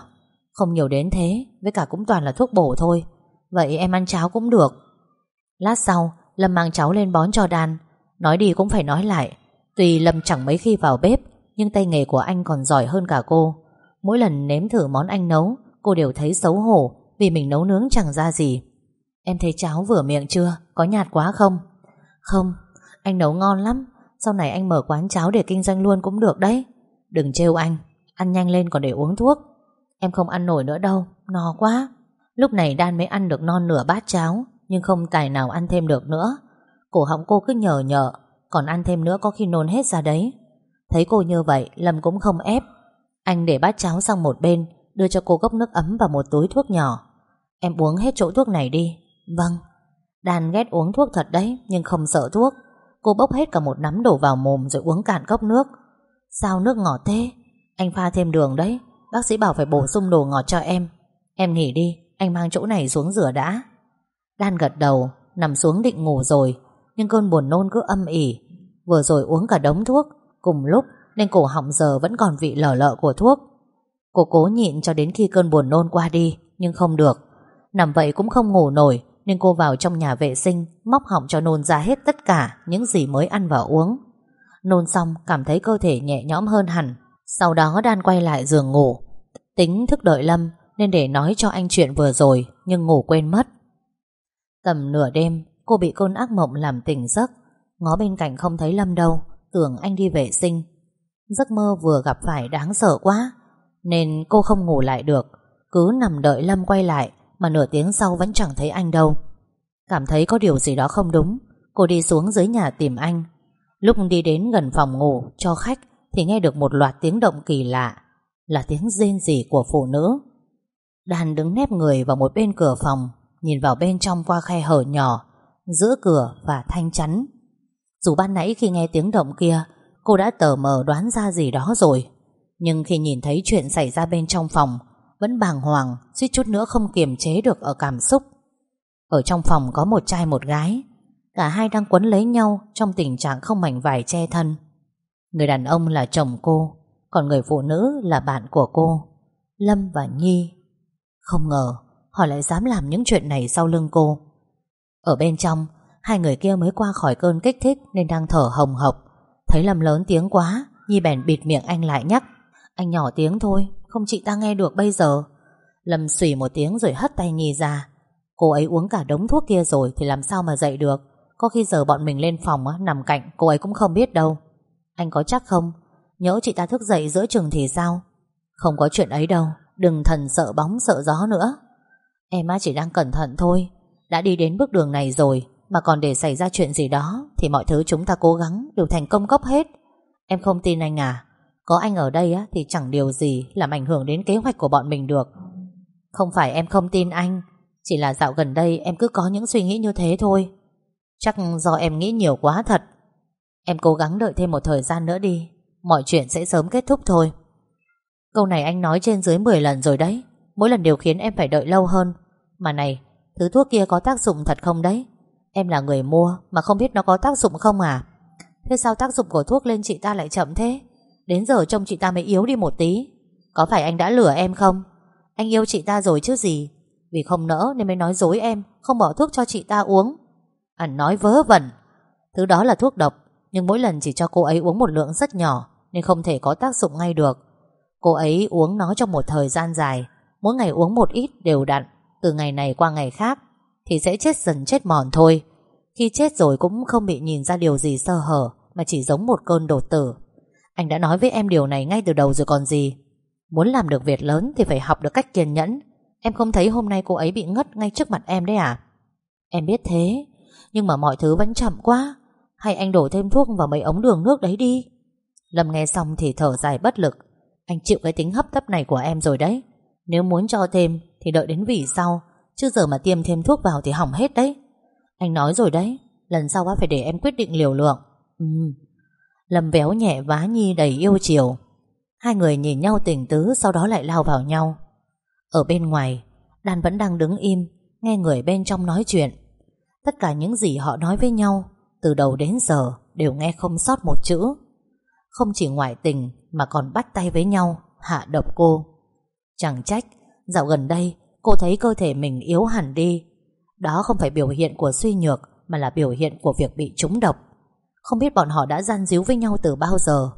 Không nhiều đến thế, Với cả cũng toàn là thuốc bổ thôi. Vậy em ăn cháo cũng được. Lát sau, Lâm mang cháu lên bón cho Đan. Nói đi cũng phải nói lại. Tuy Lâm chẳng mấy khi vào bếp, Nhưng tay nghề của anh còn giỏi hơn cả cô. Mỗi lần nếm thử món anh nấu, Cô đều thấy xấu hổ Vì mình nấu nướng chẳng ra gì. Em thấy cháo vừa miệng chưa? Có nhạt quá không? Không, Anh nấu ngon lắm. Sau này anh mở quán cháo để kinh doanh luôn cũng được đấy. Đừng trêu anh Ăn nhanh lên còn để uống thuốc. Em không ăn nổi nữa đâu No quá. Lúc này Đan mới ăn được non nửa bát cháo Nhưng không tài nào ăn thêm được nữa. Cổ họng cô cứ nhờ nhở, Còn ăn thêm nữa có khi nôn hết ra đấy. Thấy cô như vậy Lâm cũng không ép. Anh để bát cháo sang một bên Đưa cho cô cốc nước ấm và một túi thuốc nhỏ. Em uống hết chỗ thuốc này đi. Vâng. Đan ghét uống thuốc thật đấy Nhưng không sợ thuốc. Cô bốc hết cả một nắm đổ vào mồm Rồi uống cạn cốc nước. Sao nước ngọt thế? Anh pha thêm đường đấy. Bác sĩ bảo phải bổ sung đồ ngọt cho em. Em nghỉ đi. Anh mang chỗ này xuống rửa đã. Đan gật đầu, Nằm xuống định ngủ rồi. Nhưng cơn buồn nôn cứ âm ỉ. Vừa rồi uống cả đống thuốc. Cùng lúc, nên cổ họng giờ vẫn còn vị lở lợ của thuốc. Cô cố nhịn cho đến khi cơn buồn nôn qua đi, Nhưng không được. Nằm vậy cũng không ngủ nổi, Nên cô vào trong nhà vệ sinh, Móc họng cho nôn ra hết tất cả Những gì mới ăn và uống. Nôn xong, cảm thấy cơ thể nhẹ nhõm hơn hẳn. Sau đó Đan quay lại giường ngủ. Tính thức đợi Lâm, Nên để nói cho anh chuyện vừa rồi, Nhưng ngủ quên mất. Tầm nửa đêm, Cô bị cơn ác mộng làm tỉnh giấc. Ngó bên cạnh không thấy Lâm đâu, Tưởng anh đi vệ sinh. Giấc mơ vừa gặp phải đáng sợ quá, Nên cô không ngủ lại được. Cứ nằm đợi Lâm quay lại, Mà nửa tiếng sau vẫn chẳng thấy anh đâu. Cảm thấy có điều gì đó không đúng, Cô đi xuống dưới nhà tìm anh. Lúc đi đến gần phòng ngủ, cho khách, Thì nghe được một loạt tiếng động kỳ lạ. Là tiếng rên rỉ của phụ nữ. Đàn đứng nép người vào một bên cửa phòng, Nhìn vào bên trong qua khe hở nhỏ, Giữa cửa và thanh chắn. Dù ban nãy khi nghe tiếng động kia, Cô đã tờ mờ đoán ra gì đó rồi. Nhưng khi nhìn thấy chuyện xảy ra bên trong phòng, Vẫn bàng hoàng, suýt chút nữa không kiềm chế được ở cảm xúc. Ở trong phòng có một trai một gái Cả hai đang quấn lấy nhau Trong tình trạng không mảnh vải che thân. Người đàn ông là chồng cô, Còn người phụ nữ là bạn của cô, Lâm và Nhi. Không ngờ, Họ lại dám làm những chuyện này sau lưng cô. Ở bên trong, Hai người kia mới qua khỏi cơn kích thích Nên đang thở hồng hộc. Thấy Lâm lớn tiếng quá, Nhi bèn bịt miệng anh lại nhắc, Anh nhỏ tiếng thôi, Không chị ta nghe được bây giờ. Lâm xùy một tiếng rồi hất tay Nhi ra. Cô ấy uống cả đống thuốc kia rồi Thì làm sao mà dậy được? Có khi giờ bọn mình lên phòng nằm cạnh, Cô ấy cũng không biết đâu. Anh có chắc không? Nhớ chị ta thức dậy giữa chừng thì sao? Không có chuyện ấy đâu, Đừng thần sợ bóng sợ gió nữa. Em á, chỉ đang cẩn thận thôi. Đã đi đến bước đường này rồi, Mà còn để xảy ra chuyện gì đó, Thì mọi thứ chúng ta cố gắng đều thành công cốc hết. Em không tin anh à? Có anh ở đây á, thì chẳng điều gì Làm ảnh hưởng đến kế hoạch của bọn mình được. Không phải em không tin anh, Chỉ là dạo gần đây em cứ có những suy nghĩ như thế thôi. Chắc do em nghĩ nhiều quá thật. Em cố gắng đợi thêm một thời gian nữa đi. Mọi chuyện sẽ sớm kết thúc thôi. Câu này anh nói trên dưới 10 lần rồi đấy. Mỗi lần đều khiến em phải đợi lâu hơn. Mà này, Thứ thuốc kia có tác dụng thật không đấy? Em là người mua Mà không biết nó có tác dụng không à? Thế sao tác dụng của thuốc lên chị ta lại chậm thế? Đến giờ trông chị ta mới yếu đi một tí. Có phải anh đã lừa em không? Anh yêu chị ta rồi chứ gì? Vì không nỡ nên mới nói dối em, Không bỏ thuốc cho chị ta uống. Anh nói vớ vẩn. Thứ đó là thuốc độc, Nhưng mỗi lần chỉ cho cô ấy uống một lượng rất nhỏ, Nên không thể có tác dụng ngay được. Cô ấy uống nó trong một thời gian dài, Mỗi ngày uống một ít đều đặn, Từ ngày này qua ngày khác, Thì sẽ chết dần chết mòn thôi. Khi chết rồi cũng không bị nhìn ra điều gì sơ hở, Mà chỉ giống một cơn đột tử. Anh đã nói với em điều này ngay từ đầu rồi còn gì. Muốn làm được việc lớn Thì phải học được cách kiên nhẫn. Em không thấy hôm nay cô ấy bị ngất ngay trước mặt em đấy à? Em biết thế nhưng mà mọi thứ vẫn chậm quá. Hay anh đổ thêm thuốc vào mấy ống đường nước đấy đi. Lâm nghe xong thì thở dài bất lực. Anh chịu cái tính hấp tấp này của em rồi đấy. Nếu muốn cho thêm Thì đợi đến vỉ sau. Chứ giờ mà tiêm thêm thuốc vào thì hỏng hết đấy. Anh nói rồi đấy. Lần sau phải để em quyết định liều lượng. Ừ. Lâm véo nhẹ vá Nhi đầy yêu chiều. Hai người nhìn nhau tình tứ, Sau đó lại lao vào nhau. Ở bên ngoài, Đan vẫn đang đứng im, Nghe người bên trong nói chuyện. Tất cả những gì họ nói với nhau, Từ đầu đến giờ, đều nghe không sót một chữ. Không chỉ ngoại tình, Mà còn bắt tay với nhau, Hạ độc cô. Chẳng trách, Dạo gần đây, cô thấy cơ thể mình yếu hẳn đi. Đó không phải biểu hiện của suy nhược, Mà là biểu hiện của việc bị trúng độc. Không biết bọn họ đã gian díu với nhau từ bao giờ,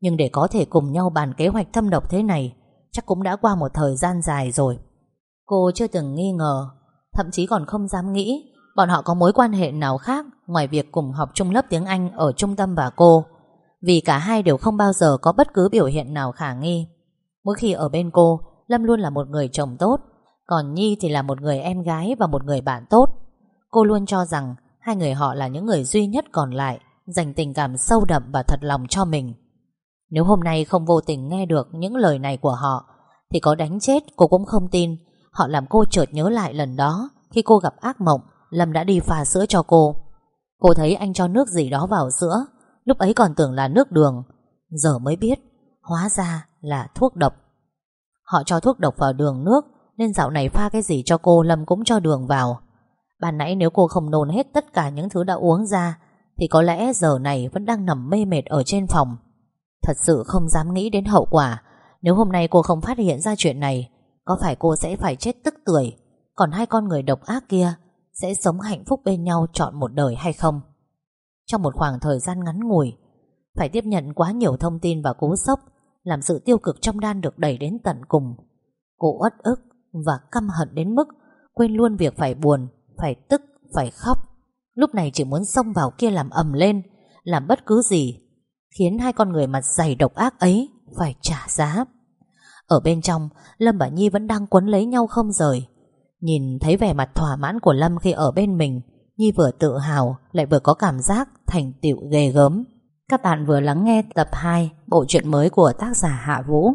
Nhưng để có thể cùng nhau bàn kế hoạch thâm độc thế này, Chắc cũng đã qua một thời gian dài rồi. Cô chưa từng nghi ngờ, Thậm chí còn không dám nghĩ Bọn họ có mối quan hệ nào khác Ngoài việc cùng học chung lớp tiếng Anh Ở trung tâm và cô? Vì cả hai đều không bao giờ có bất cứ biểu hiện nào khả nghi. Mỗi khi ở bên cô, Lâm luôn là một người chồng tốt, Còn Nhi thì là một người em gái Và một người bạn tốt. Cô luôn cho rằng Hai người họ là những người duy nhất còn lại, Dành tình cảm sâu đậm và thật lòng cho mình. Nếu hôm nay không vô tình nghe được Những lời này của họ, Thì có đánh chết cô cũng không tin. Họ làm cô chợt nhớ lại lần đó Khi cô gặp ác mộng Lâm đã đi pha sữa cho cô. Cô thấy anh cho nước gì đó vào sữa. Lúc ấy còn tưởng là nước đường. Giờ mới biết, Hóa ra là thuốc độc. Họ cho thuốc độc vào đường nước, Nên dạo này pha cái gì cho cô Lâm cũng cho đường vào. Ban nãy nếu cô không nôn hết tất cả những thứ đã uống ra, Thì có lẽ giờ này vẫn đang nằm mê mệt ở trên phòng. Thật sự không dám nghĩ đến hậu quả. Nếu hôm nay cô không phát hiện ra chuyện này, Có phải cô sẽ phải chết tức tuổi Còn hai con người độc ác kia sẽ sống hạnh phúc bên nhau chọn một đời hay không? Trong một khoảng thời gian ngắn ngủi Phải tiếp nhận quá nhiều thông tin và cú sốc Làm sự tiêu cực trong đan được đẩy đến tận cùng. Cô uất ức Và căm hận đến mức Quên luôn việc phải buồn Phải tức, phải khóc. Lúc này chỉ muốn xông vào kia làm ầm lên Làm bất cứ gì Khiến hai con người mặt dày độc ác ấy Phải trả giá. Ở bên trong Lâm và Nhi vẫn đang quấn lấy nhau không rời. Nhìn thấy vẻ mặt thỏa mãn của Lâm khi ở bên mình, Nhi vừa tự hào, Lại vừa có cảm giác thành tựu ghê gớm. Các bạn vừa lắng nghe tập 2 Bộ truyện mới của tác giả Hạ Vũ.